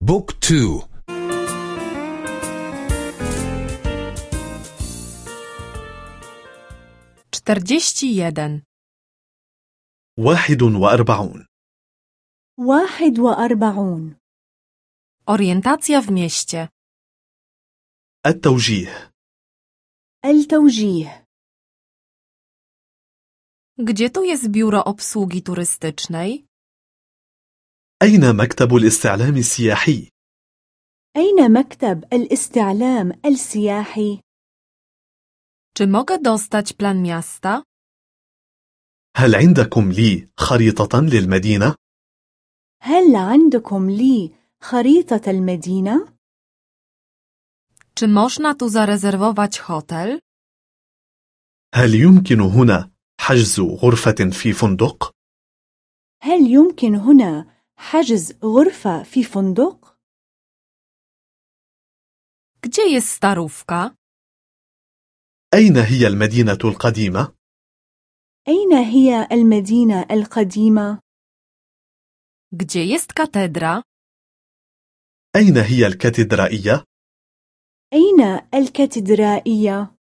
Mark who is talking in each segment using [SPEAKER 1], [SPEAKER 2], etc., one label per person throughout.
[SPEAKER 1] بوك تو
[SPEAKER 2] czterdzieści jeden,
[SPEAKER 3] واحد وأربعون
[SPEAKER 4] واحد وأربعون
[SPEAKER 2] orientacja w mieście,
[SPEAKER 3] التوجيه
[SPEAKER 4] التوجيه
[SPEAKER 2] gdzie tu jest biuro obsługi turystycznej?
[SPEAKER 3] أين مكتب الاستعلام السياحي؟
[SPEAKER 4] أين مكتب الاستعلام السياحي؟
[SPEAKER 2] Czy mogę dostać plan miasta?
[SPEAKER 3] هل عندكم لي خريطة للمدينة؟
[SPEAKER 4] هل عندكم لي خريطة المدينة؟
[SPEAKER 2] Czy można tu zarezerwować hotel?
[SPEAKER 3] هل يمكن هنا حجز غرفة في فندق؟
[SPEAKER 4] هل يمكن هنا حجز غرفة في فندق؟
[SPEAKER 2] Gdzie jest starówka?
[SPEAKER 3] أين هي المدينة القديمة؟
[SPEAKER 4] أين هي المدينة القديمة؟
[SPEAKER 2] Gdzie jest katedra?
[SPEAKER 3] أين هي الكاتدرائية؟
[SPEAKER 4] أين الكاتدرائية؟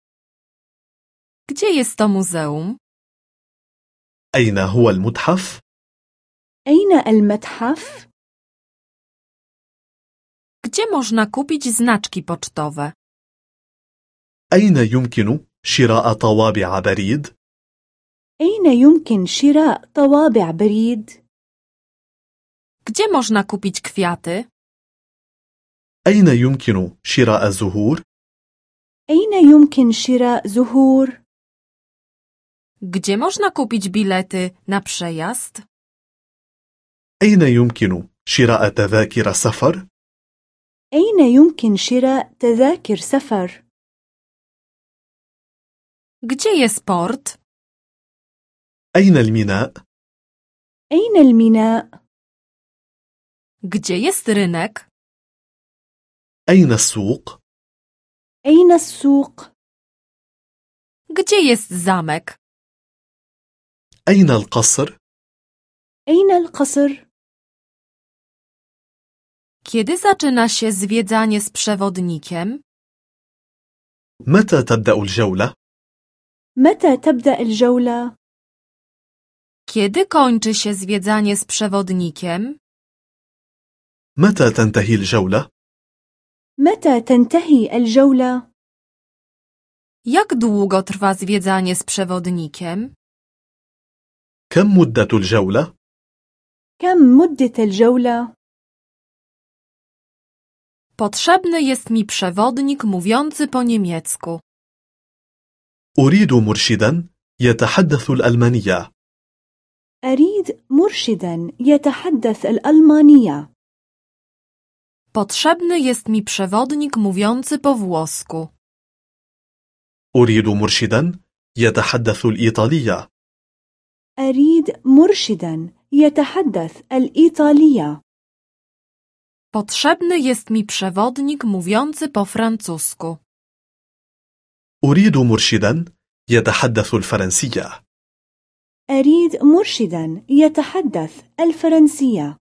[SPEAKER 2] Gdzie jest to muzeum?
[SPEAKER 3] أين هو المتحف؟
[SPEAKER 4] أين المتحف؟
[SPEAKER 2] Gdzie można kupić znaczki pocztowe?
[SPEAKER 3] أين يمكن شراء طوابع بريد؟
[SPEAKER 4] أين يمكن شراء طوابع بريد؟
[SPEAKER 2] Gdzie można kupić kwiaty?
[SPEAKER 3] أين يمكن شراء زهور؟
[SPEAKER 4] أين يمكن شراء زهور؟
[SPEAKER 2] Gdzie można kupić bilety na przejazd?
[SPEAKER 3] أين يمكن شراء تذاكر سفر؟
[SPEAKER 4] أين يمكن شراء تذاكر سفر؟
[SPEAKER 2] Gdzie jest port?
[SPEAKER 3] أين الميناء؟
[SPEAKER 4] أين الميناء؟
[SPEAKER 2] Gdzie jest rynek?
[SPEAKER 3] أين السوق؟
[SPEAKER 4] أين السوق؟
[SPEAKER 2] Gdzie jest zamek?
[SPEAKER 3] أين القصر؟
[SPEAKER 4] أين القصر؟
[SPEAKER 2] Kiedy zaczyna się zwiedzanie z przewodnikiem?
[SPEAKER 3] متى تبدأ الجولة؟
[SPEAKER 4] متى تبدأ الجولة؟
[SPEAKER 2] Kiedy kończy się zwiedzanie z przewodnikiem?
[SPEAKER 3] متى تنتهي الجولة؟
[SPEAKER 4] متى تنتهي الجولة؟
[SPEAKER 2] Jak długo trwa zwiedzanie z przewodnikiem?
[SPEAKER 3] كم مدة الجولة؟
[SPEAKER 4] كم مدة الجولة؟
[SPEAKER 2] Potrzebny jest mi przewodnik mówiący po niemiecku.
[SPEAKER 3] أريد مرشدا يتحدث الألمانية
[SPEAKER 4] أريد مرشدا يتحدث الألمانية.
[SPEAKER 2] Potrzebny jest mi przewodnik mówiący po włosku.
[SPEAKER 3] أريد مرشدا يتحدث الإيطالية
[SPEAKER 4] أريد مرشدا يتحدث الإيطالية.
[SPEAKER 2] Potrzebny jest mi przewodnik mówiący po francusku.
[SPEAKER 3] أريد مرشدا يتحدث الفرنسية
[SPEAKER 4] أريد مرشدا يتحدث الفرنسية.